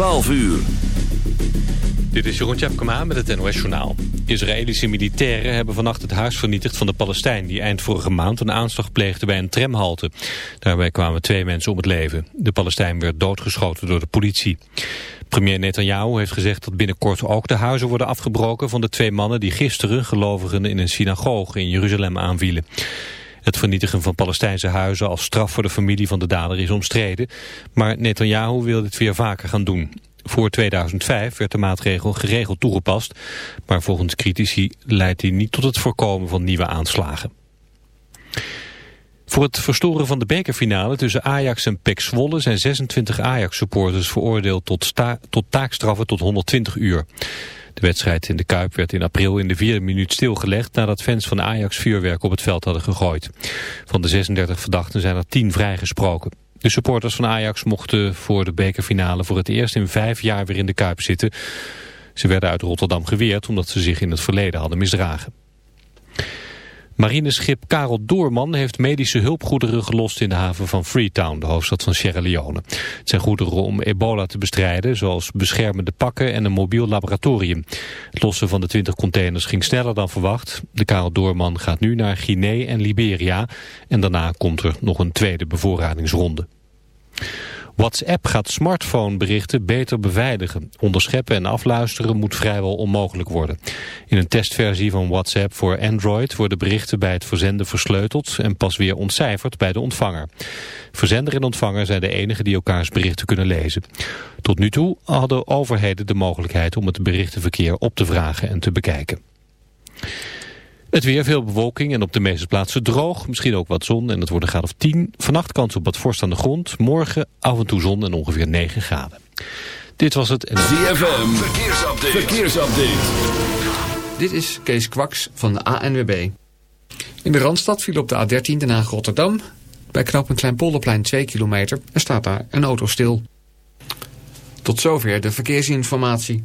12 uur. Dit is Jeroen Tjepkema met het NOS Journaal. Israëlische militairen hebben vannacht het huis vernietigd van de Palestijn... die eind vorige maand een aanslag pleegde bij een tramhalte. Daarbij kwamen twee mensen om het leven. De Palestijn werd doodgeschoten door de politie. Premier Netanyahu heeft gezegd dat binnenkort ook de huizen worden afgebroken... van de twee mannen die gisteren gelovigen in een synagoge in Jeruzalem aanvielen. Het vernietigen van Palestijnse huizen als straf voor de familie van de dader is omstreden. Maar Netanyahu wil dit weer vaker gaan doen. Voor 2005 werd de maatregel geregeld toegepast, maar volgens critici leidt die niet tot het voorkomen van nieuwe aanslagen. Voor het verstoren van de bekerfinale tussen Ajax en PEC Zwolle zijn 26 Ajax-supporters veroordeeld tot, tot taakstraffen tot 120 uur. De wedstrijd in de Kuip werd in april in de vierde minuut stilgelegd nadat fans van Ajax vuurwerk op het veld hadden gegooid. Van de 36 verdachten zijn er 10 vrijgesproken. De supporters van Ajax mochten voor de bekerfinale voor het eerst in vijf jaar weer in de Kuip zitten. Ze werden uit Rotterdam geweerd omdat ze zich in het verleden hadden misdragen. Marineschip Karel Doorman heeft medische hulpgoederen gelost in de haven van Freetown, de hoofdstad van Sierra Leone. Het zijn goederen om ebola te bestrijden, zoals beschermende pakken en een mobiel laboratorium. Het lossen van de 20 containers ging sneller dan verwacht. De Karel Doorman gaat nu naar Guinea en Liberia en daarna komt er nog een tweede bevoorradingsronde. WhatsApp gaat smartphoneberichten beter beveiligen. Onderscheppen en afluisteren moet vrijwel onmogelijk worden. In een testversie van WhatsApp voor Android worden berichten bij het verzenden versleuteld en pas weer ontcijferd bij de ontvanger. Verzender en ontvanger zijn de enigen die elkaars berichten kunnen lezen. Tot nu toe hadden overheden de mogelijkheid om het berichtenverkeer op te vragen en te bekijken. Het weer, veel bewolking en op de meeste plaatsen droog. Misschien ook wat zon en het wordt een graad of 10. Vannacht kans op wat vorst aan de grond. Morgen af en toe zon en ongeveer 9 graden. Dit was het... ZFM, verkeersupdate. verkeersupdate. Dit is Kees Kwaks van de ANWB. In de Randstad viel op de A13 Den Haag-Rotterdam. Bij knap een klein polderplein 2 kilometer. Er staat daar een auto stil. Tot zover de verkeersinformatie.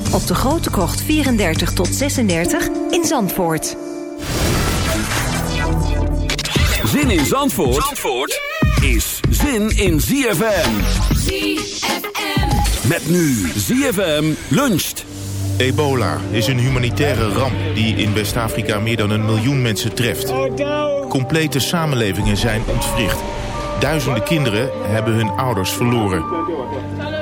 op de Grote Krocht 34 tot 36 in Zandvoort. Zin in Zandvoort, Zandvoort is zin in ZFM. ZFM. Met nu ZFM luncht. Ebola is een humanitaire ramp die in West-Afrika meer dan een miljoen mensen treft. Complete samenlevingen zijn ontwricht. Duizenden kinderen hebben hun ouders verloren.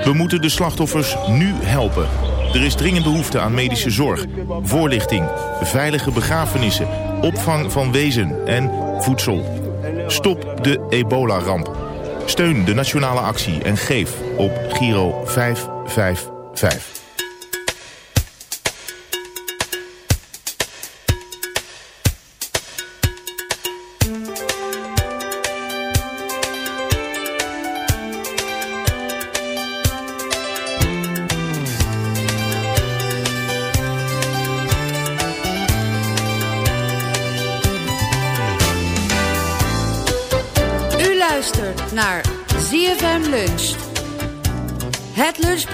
We moeten de slachtoffers nu helpen. Er is dringend behoefte aan medische zorg, voorlichting, veilige begrafenissen, opvang van wezen en voedsel. Stop de ebola-ramp. Steun de nationale actie en geef op Giro 555.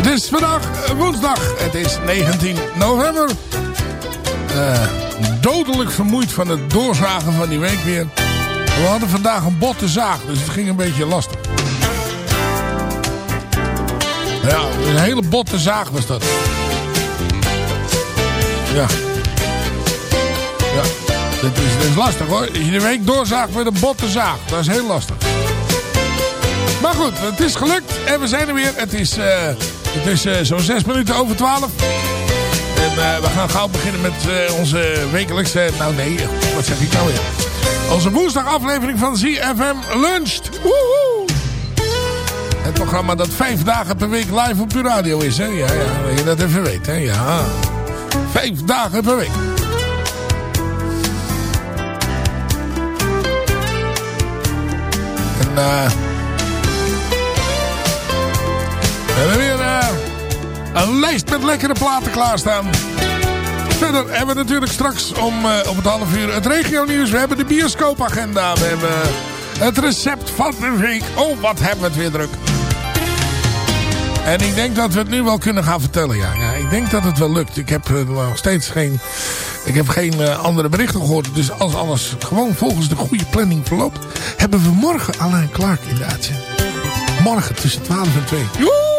Het is vandaag eh, woensdag. Het is 19 november. Eh, dodelijk vermoeid van het doorzagen van die week weer. We hadden vandaag een botte zaag, dus het ging een beetje lastig. Ja, een hele botte zaag was dat. Ja. Ja, dit is lastig hoor. Als je de week doorzaagt met een botte zaag, dat is heel lastig. Maar goed, het is gelukt en we zijn er weer. Het is, eh, het is eh, zo'n zes minuten over twaalf. En eh, we gaan gauw beginnen met eh, onze wekelijkse... Nou nee, wat zeg ik nou weer? Onze woensdag aflevering van ZFM Luncht. Woehoe! Het programma dat vijf dagen per week live op uw radio is. Hè? Ja, ja, dat je dat even weet. Hè? Ja. Vijf dagen per week. En eh... We hebben weer een lijst met lekkere platen klaarstaan. Verder hebben we natuurlijk straks om eh, op het half uur het regio nieuws. We hebben de bioscoopagenda. We hebben het recept van de week. Oh, wat hebben we het weer druk. En ik denk dat we het nu wel kunnen gaan vertellen. Ja, ja ik denk dat het wel lukt. Ik heb eh, nog steeds geen, ik heb geen eh, andere berichten gehoord. Dus als alles gewoon volgens de goede planning verloopt... hebben we morgen Alain Clark in de uitzending. Morgen tussen 12 en 2. Joe!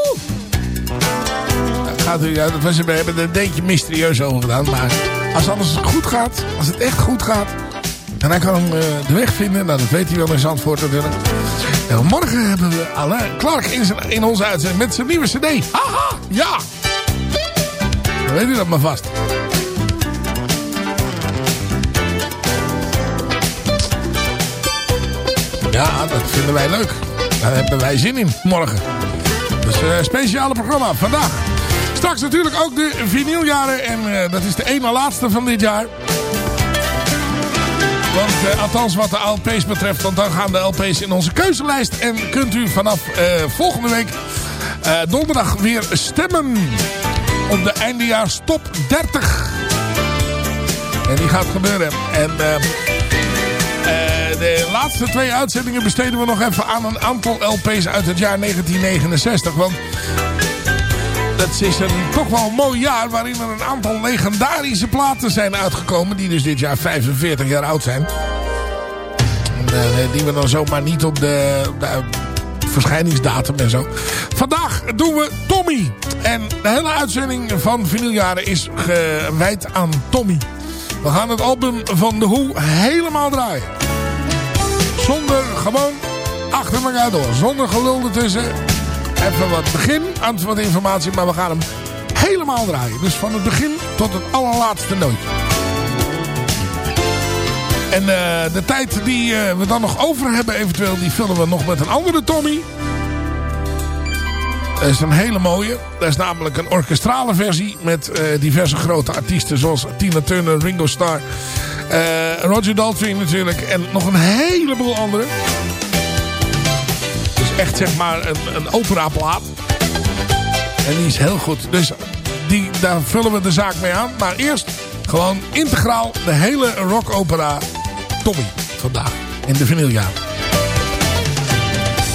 Dat we hebben er een beetje mysterieus over gedaan. Maar als alles goed gaat, als het echt goed gaat... en hij kan hem uh, de weg vinden, nou dat weet hij wel in Zandvoort natuurlijk. En morgen hebben we Alain Clark in, zijn, in onze met zijn nieuwe cd. Haha, ja! Dan weet u dat maar vast. Ja, dat vinden wij leuk. Daar hebben wij zin in, morgen. Dus uh, speciale programma vandaag. Straks natuurlijk ook de vinyljaren. En uh, dat is de ene laatste van dit jaar. Want uh, althans wat de LP's betreft. Want dan gaan de LP's in onze keuzelijst. En kunt u vanaf volgende week donderdag weer stemmen. Op de eindejaars top 30. En die gaat gebeuren. En... de laatste twee uitzendingen besteden we nog even aan een aantal LP's uit het jaar 1969. Want dat is een, toch wel een mooi jaar waarin er een aantal legendarische platen zijn uitgekomen. Die dus dit jaar 45 jaar oud zijn. En, uh, die we dan zomaar niet op de, de verschijningsdatum en zo. Vandaag doen we Tommy. En de hele uitzending van vinyljaren is gewijd aan Tommy. We gaan het album van The Who helemaal draaien. Zonder gewoon achter elkaar door. Zonder gelul ertussen. Even wat begin aan wat informatie. Maar we gaan hem helemaal draaien. Dus van het begin tot het allerlaatste nootje. En uh, de tijd die uh, we dan nog over hebben eventueel. Die vullen we nog met een andere Tommy. Dat is een hele mooie. Dat is namelijk een orkestrale versie. Met uh, diverse grote artiesten. Zoals Tina Turner, Ringo Starr. Roger Daltrey natuurlijk. En nog een heleboel anderen. Echt zeg maar een, een operaplaat. En die is heel goed. Dus die, daar vullen we de zaak mee aan. Maar eerst gewoon integraal de hele rockopera Tommy vandaag. In de vinyljaren.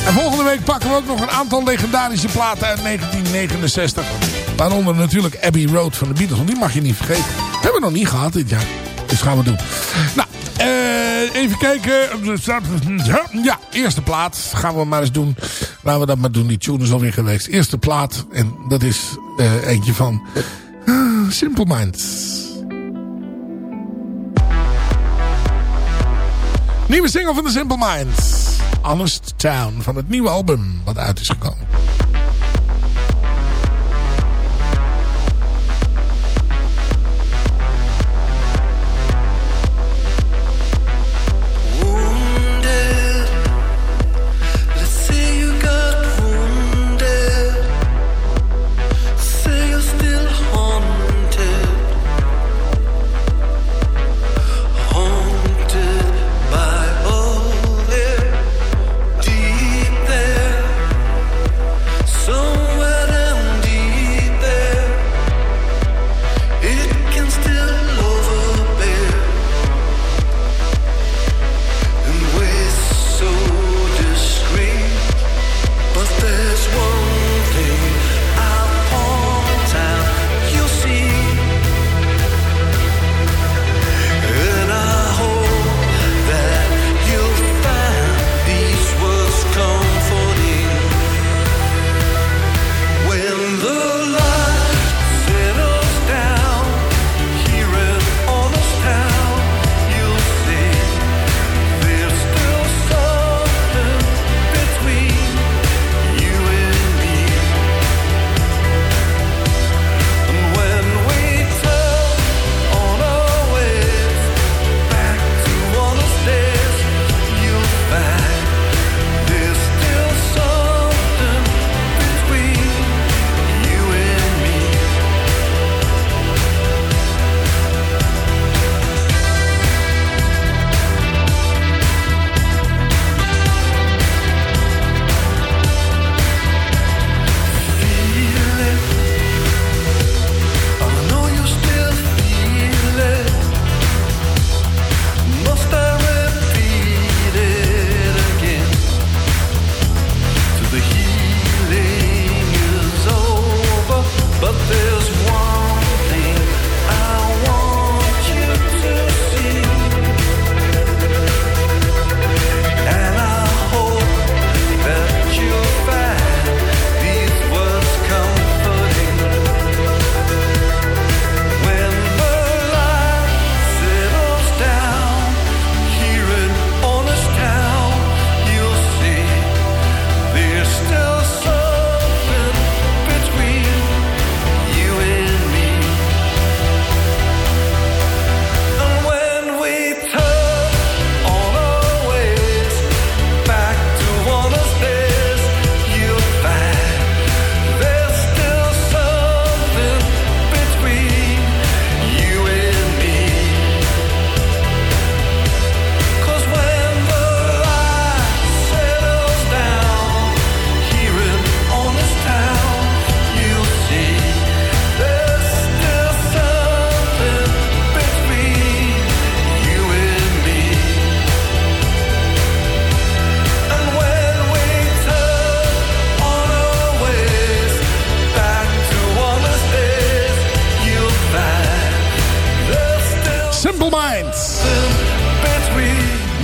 En volgende week pakken we ook nog een aantal legendarische platen uit 1969. Waaronder natuurlijk Abbey Road van de Beatles. Want die mag je niet vergeten. Hebben we nog niet gehad dit jaar. Dus gaan we doen. Nou, even kijken. Ja, eerste plaat. Gaan we maar eens doen. Laten we dat maar doen. Die tune is alweer geweest. Eerste plaat. En dat is uh, eentje van uh, Simple Minds. Nieuwe single van de Simple Minds. Honest Town. Van het nieuwe album wat uit is gekomen.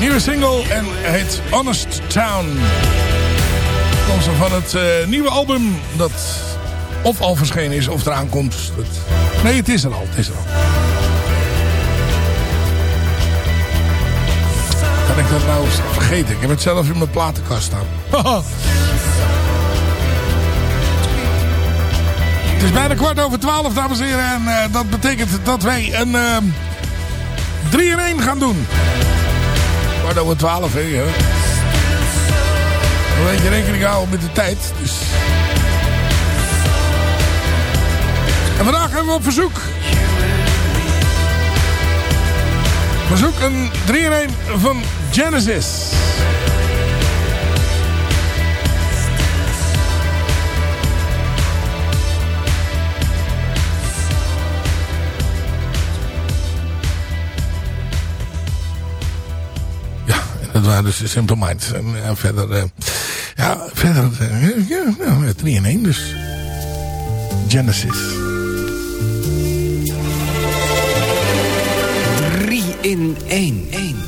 Nieuwe single en heet Honest Town. Komt van het eh, nieuwe album dat of al verschenen is of eraan komt. Nee, het is er al. Het is er al. Kan ik dat nou vergeten? Ik heb het zelf in mijn platenkast staan. Het is bijna kwart over twaalf, dames en heren. En eh, dat betekent dat wij een 3 in 1 gaan doen. Kwart over twaalf, hè. hè. Een beetje rekening houden met de tijd. Dus. En vandaag hebben we op verzoek. Verzoek een 3 in 1 van Genesis. Dat waren dus de Simple Minds. En verder... ja, verder... Eh, ja, 3 eh, nou, in 1 dus. Genesis. 3 in 1. 1.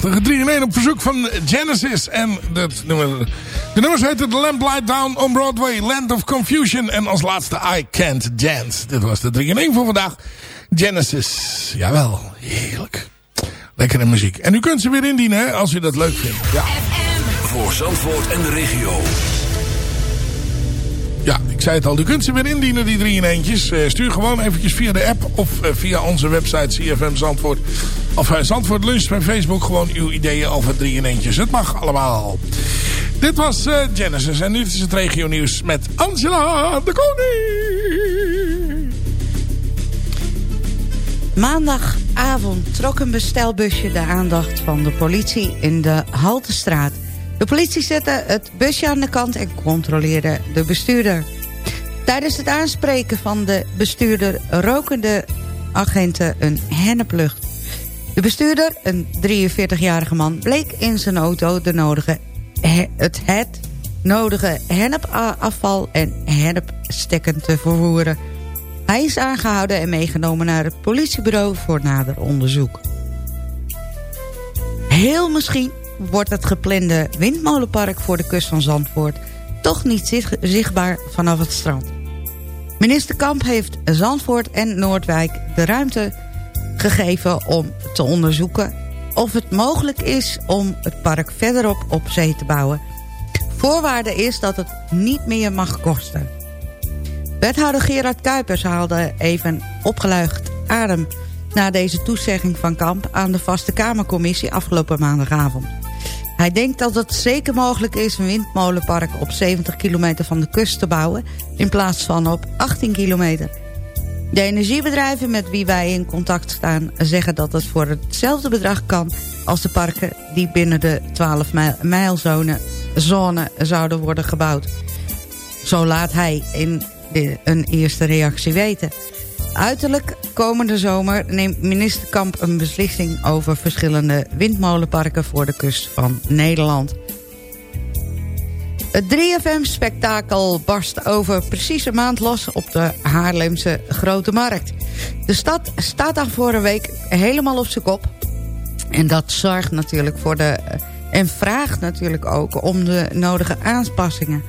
Prachtige 3 in 1 op verzoek van Genesis. En dat nummer, de nummers heten The Lamp Light Down on Broadway, Land of Confusion. En als laatste I Can't Dance. Dit was de 3 in 1 voor vandaag. Genesis. Jawel, heerlijk. Lekkere muziek. En u kunt ze weer indienen als u dat leuk vindt. Ja. Voor Zandvoort en de regio. Ja, ik zei het al. U kunt ze weer indienen, die drie in eentjes. Eh, stuur gewoon eventjes via de app of eh, via onze website CFM Zandvoort. Of uh, Zandvoort Lunch bij Facebook gewoon uw ideeën over drie in eentjes. Het mag allemaal. Dit was Genesis en nu is het regio nieuws met Angela de Koning. Maandagavond trok een bestelbusje de aandacht van de politie in de Haltestraat. De politie zette het busje aan de kant en controleerde de bestuurder. Tijdens het aanspreken van de bestuurder roken de agenten een henneplucht. De bestuurder, een 43-jarige man, bleek in zijn auto de nodige, he- het, het nodige hennepafval en hennepstekken te vervoeren. Hij is aangehouden en meegenomen naar het politiebureau voor nader onderzoek. Heel misschien wordt het geplande windmolenpark voor de kust van Zandvoort... toch niet zich- zichtbaar vanaf het strand. Minister Kamp heeft Zandvoort en Noordwijk de ruimte gegeven om te onderzoeken... of het mogelijk is om het park verderop op zee te bouwen. Voorwaarde is dat het niet meer mag kosten. Wethouder Gerard Kuipers haalde even opgelucht adem... na deze toezegging van Kamp aan de Vaste Kamercommissie afgelopen maandagavond. Hij denkt dat het zeker mogelijk is een windmolenpark op 70 kilometer van de kust te bouwen... in plaats van op 18 kilometer. De energiebedrijven met wie wij in contact staan zeggen dat het voor hetzelfde bedrag kan... als de parken die binnen de 12 mijl- mijlzone zone zouden worden gebouwd. Zo laat hij in een eerste reactie weten. Uiterlijk komende zomer neemt minister Kamp een beslissing... over verschillende windmolenparken voor de kust van Nederland. Het 3FM-spektakel barst over precies een maand los op de Haarlemse Grote Markt. De stad staat daar voor een week helemaal op zijn kop. En dat zorgt natuurlijk voor de... en vraagt natuurlijk ook om de nodige aanpassingen.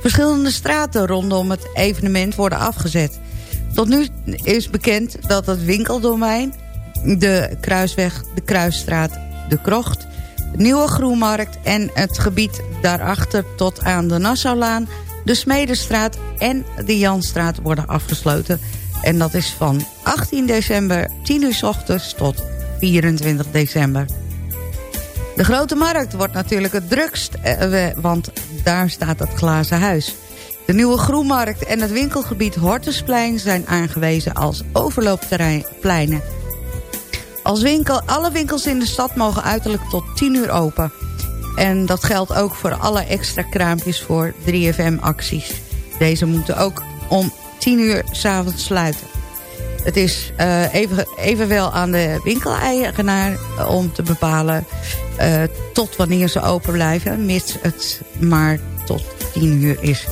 Verschillende straten rondom het evenement worden afgezet. Tot nu is bekend dat het winkeldomein, de Kruisweg, de Kruisstraat, de Krocht... de Nieuwe Groenmarkt en het gebied daarachter tot aan de Nassaulaan... de Smedestraat en de Janstraat worden afgesloten. En dat is van 18 december 10 uur s ochtends tot 24 december. De Grote Markt wordt natuurlijk het drukst, eh, want daar staat het glazen huis. De nieuwe Groenmarkt en het winkelgebied Hortusplein zijn aangewezen als overloopterreinpleinen. Als winkel, alle winkels in de stad mogen uiterlijk tot 10 uur open. En dat geldt ook voor alle extra kraampjes voor 3FM-acties. Deze moeten ook om 10 uur s'avonds sluiten. Het is eh, even, evenwel aan de winkeleigenaar om te bepalen... eh, tot wanneer ze open blijven, mits het maar tot 10 uur is.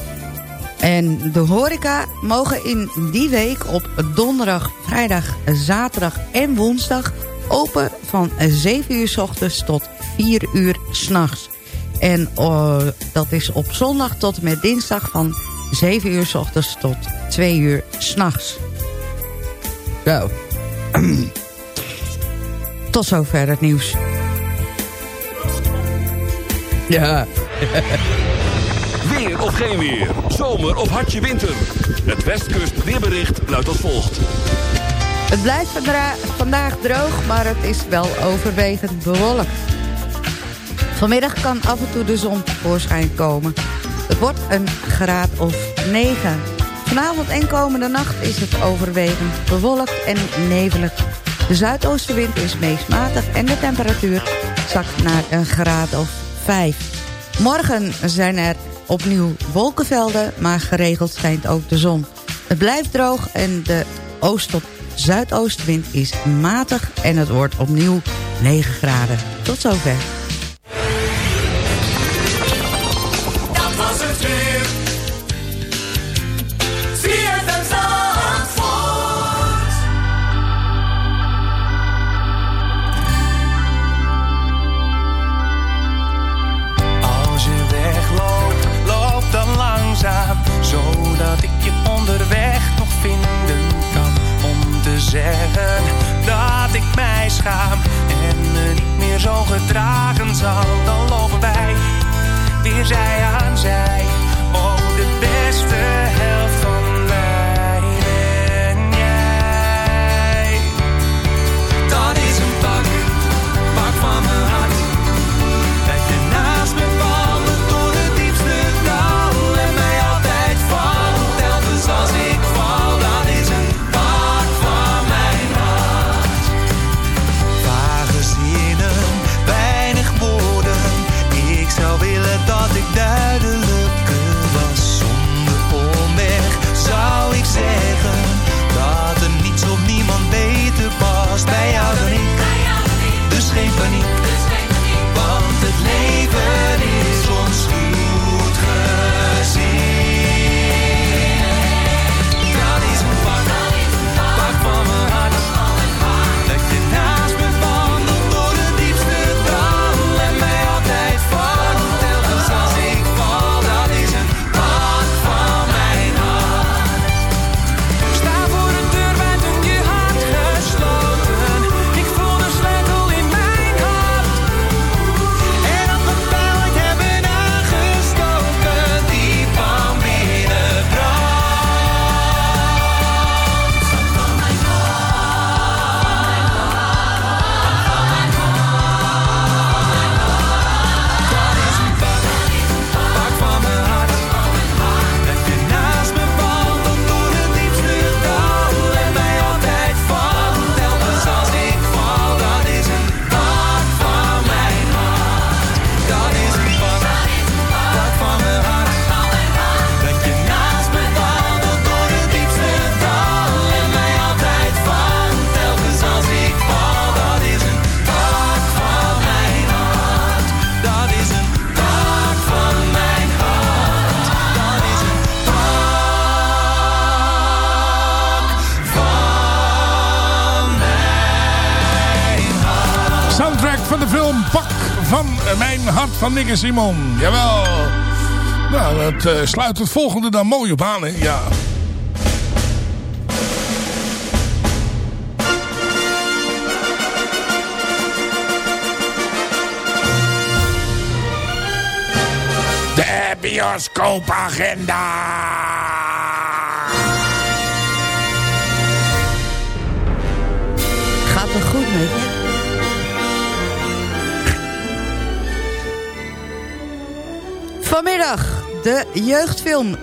En de horeca mogen in die week op donderdag, vrijdag, zaterdag en woensdag... open van 7 uur s ochtends tot 4 uur s'nachts. En eh, dat is op zondag tot en met dinsdag van 7 uur s ochtends tot 2 uur s'nachts. Zo. Tot zover het nieuws. Ja. Of geen weer. Zomer of hartje winter. Het Westkust weerbericht luidt als volgt. Het blijft vandaag droog, maar het is wel overwegend bewolkt. Vanmiddag kan af en toe de zon tevoorschijn komen. Het wordt een graad of 9. Vanavond en komende nacht is het overwegend bewolkt en nevelig. De zuidoostenwind is meest matig en de temperatuur zakt naar een graad of 5. Morgen zijn er opnieuw wolkenvelden, maar geregeld schijnt ook de zon. Het blijft droog en de oost- tot zuidoostwind is matig en het wordt opnieuw 9 graden. Tot zover. Zeggen dat ik mij schaam en me niet meer zo gedragen zal, dan lopen wij weer zij aan zij. Oh, de beste helft van de film Pak van mijn hart van Nick Simon. Jawel. Nou, dat eh, sluit het volgende dan mooi op aan? Ja. De bioscoopagenda. Vanmiddag de jeugdfilm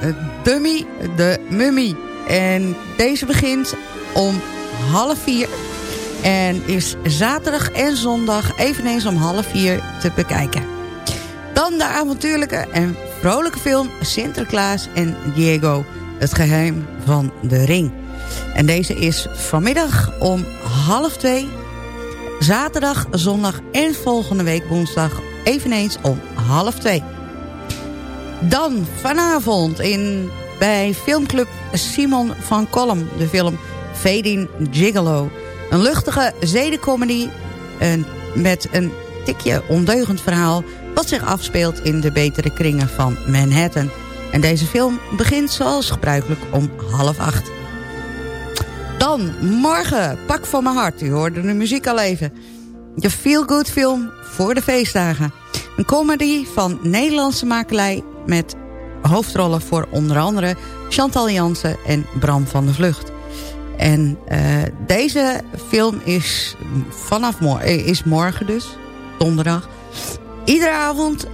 Dummy de Mummy. En deze begint om half vier. En is zaterdag en zondag eveneens om half vier te bekijken. Dan de avontuurlijke en vrolijke film Sinterklaas en Diego. Het geheim van de ring. En deze is vanmiddag om half twee. Zaterdag, zondag en volgende week woensdag eveneens om half twee. Dan vanavond in, bij filmclub Simon van Kolm de film Fading Gigolo. Een luchtige zedencomedy een, met een tikje ondeugend verhaal... wat zich afspeelt in de betere kringen van Manhattan. En deze film begint zoals gebruikelijk om half acht. Dan morgen, Pak van mijn hart. U hoorde de muziek al even. De feel-good film voor de feestdagen. Een comedy van Nederlandse makelij met hoofdrollen voor onder andere Chantal Jansen en Bram van der Vlucht. En uh, deze film is vanaf morgen, is morgen dus, donderdag, iedere avond uh,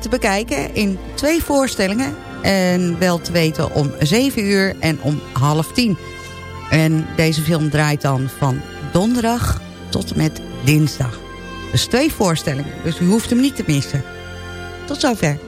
te bekijken in twee voorstellingen. En wel te weten om 7 uur en om half tien. En deze film draait dan van donderdag tot en met dinsdag. Dus twee voorstellingen, dus u hoeft hem niet te missen. Tot zover.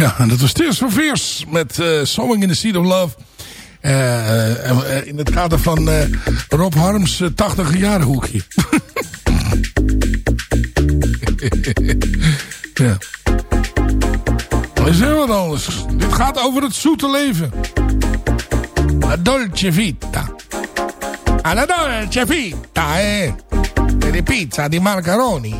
Ja, en dat was Tears for met uh, Sowing in the Seed of Love. Eh, eh, in het kader van Rob Harms 80 jarige hoekje. ja. Dat is heel wat anders. Dit gaat over het zoete leven. La dolce vita. Ah, la dolce vita, eh. De pizza, die macaroni.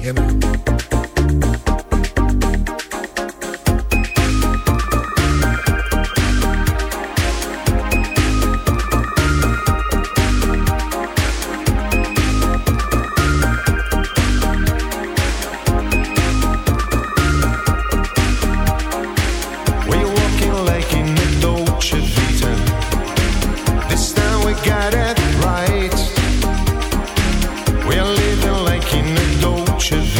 Dolce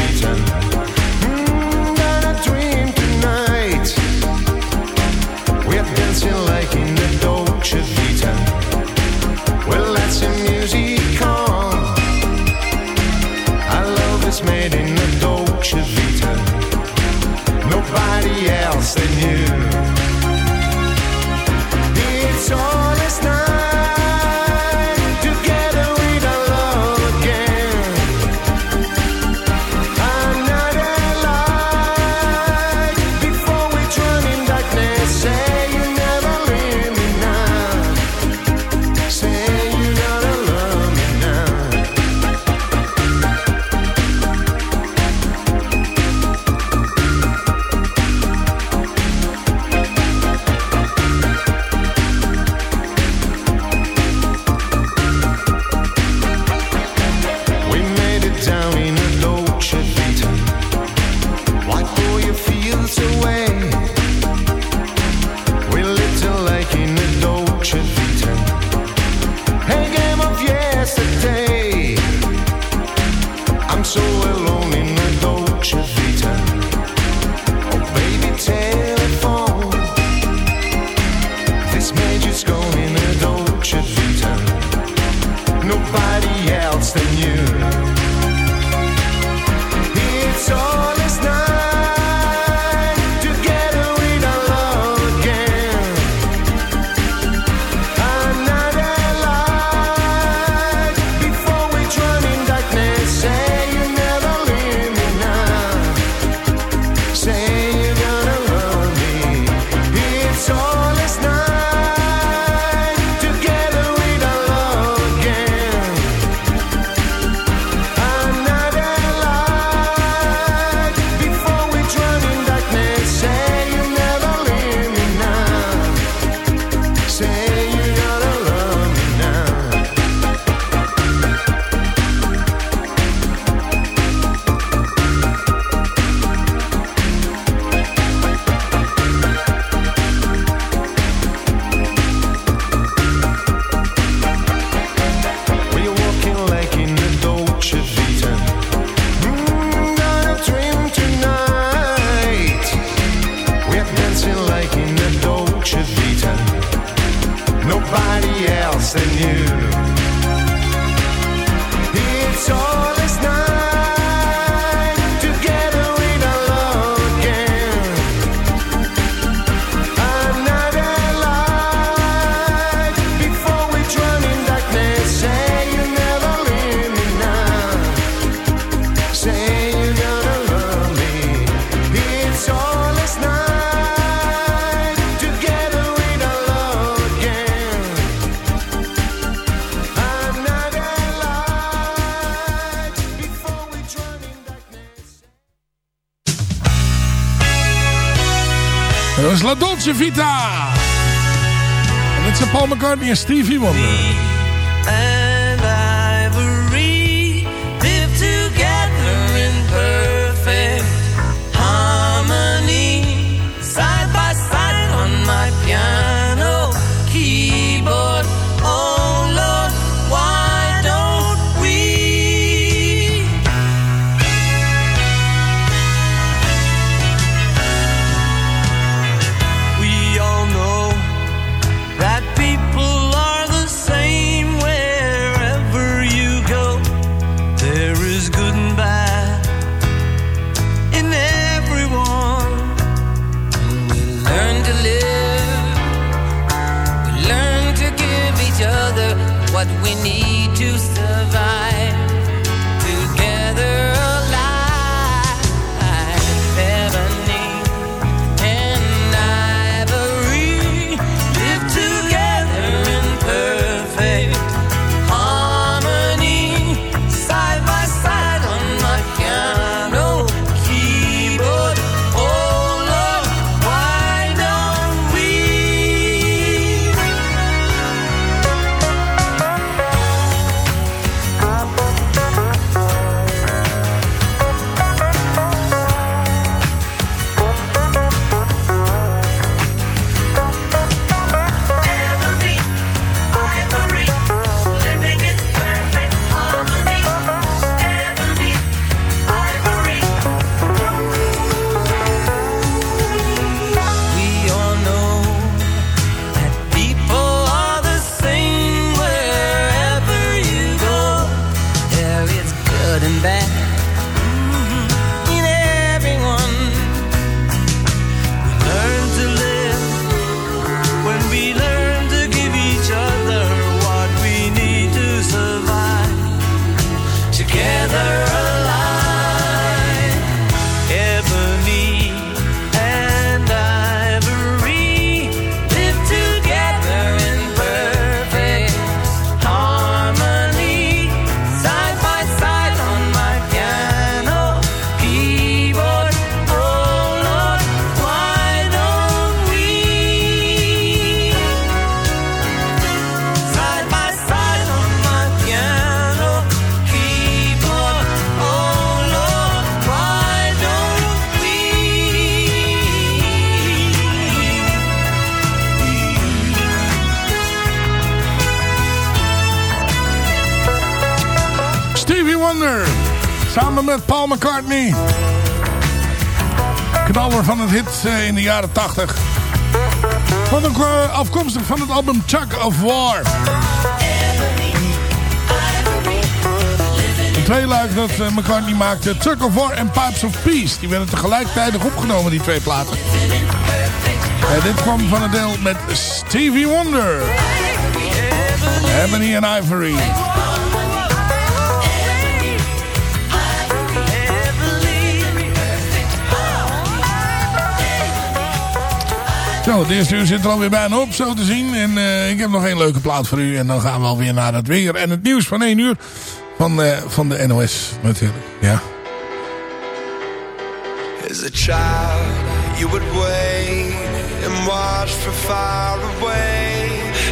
Vita. En dit zijn Paul McCartney en Stevie Wonder. Knaller van het hit eh, in de jaren 80. Wat ook eh, afkomstig van het album Chuck of War. Een tweeluik dat eh, McCartney maakte. Chuck of War en Pipes of Peace. Die werden tegelijkertijd opgenomen, die twee platen. En dit kwam van het deel met Stevie Wonder. Ebony and Ivory. Zo, het eerste uur zit er alweer bijna op, zo te zien. En eh, ik heb nog één leuke plaat voor u. En dan gaan we alweer naar het weer en het nieuws van één uur. Van, eh, van de NOS natuurlijk, ja. As a child, you would wait and watch from far away.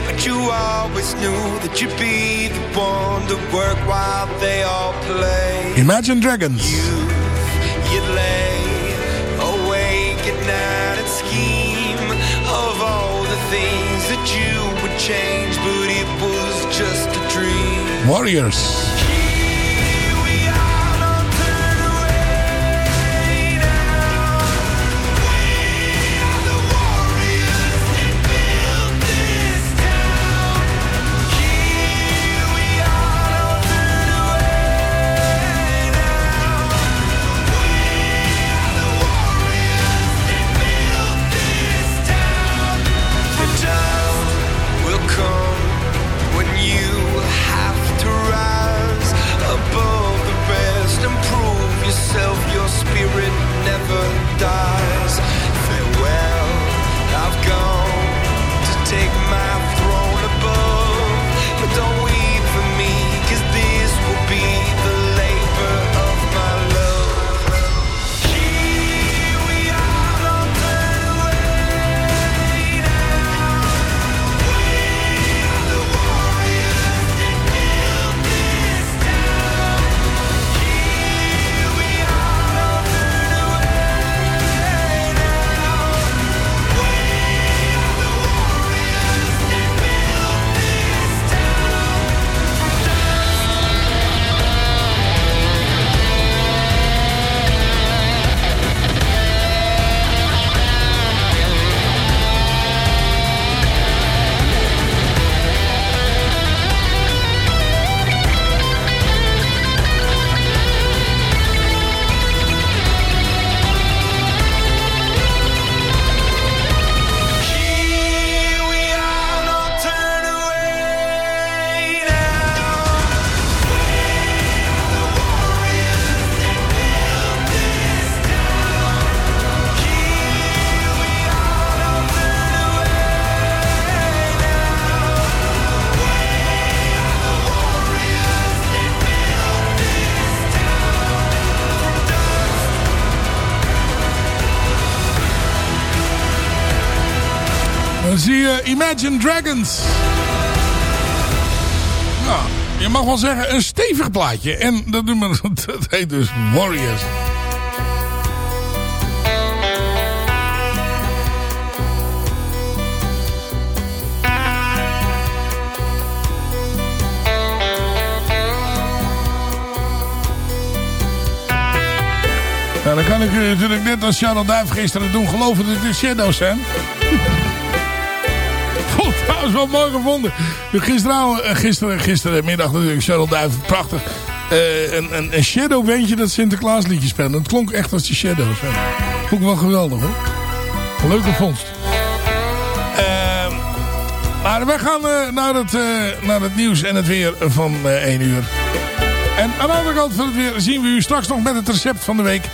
But you always knew that you'd be the one to work while they all play. Imagine Dragons. You'd lay awake at night and scheme Warriors. Je Imagine Dragons. Nou, je mag wel zeggen een stevig plaatje. En dat, we, dat heet dus Warriors. Nou, dan kan ik u natuurlijk net als Charles Duif gisteren doen geloven dat de Shadows zijn. Het trouwens wel mooi gevonden. Gisteravond, eh, gisteren, gisterenmiddag natuurlijk Charles Duif, prachtig. Eh, een, een, een Shadow bandje dat Sinterklaas liedje speelde. Het klonk echt als de Shadows. Hè. Vond ik wel geweldig hoor. Een leuke vondst. Ehm, maar we gaan eh, naar, het, naar het nieuws en het weer van eh 1 uur. En aan de andere kant van het weer zien we u straks nog met het recept van de week.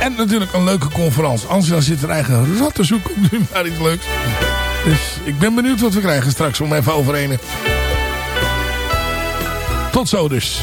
En natuurlijk een leuke conferentie. Angela zit er eigen rat te om nu naar iets leuks. Dus ik ben benieuwd wat we krijgen straks om even overheen. Tot zo dus.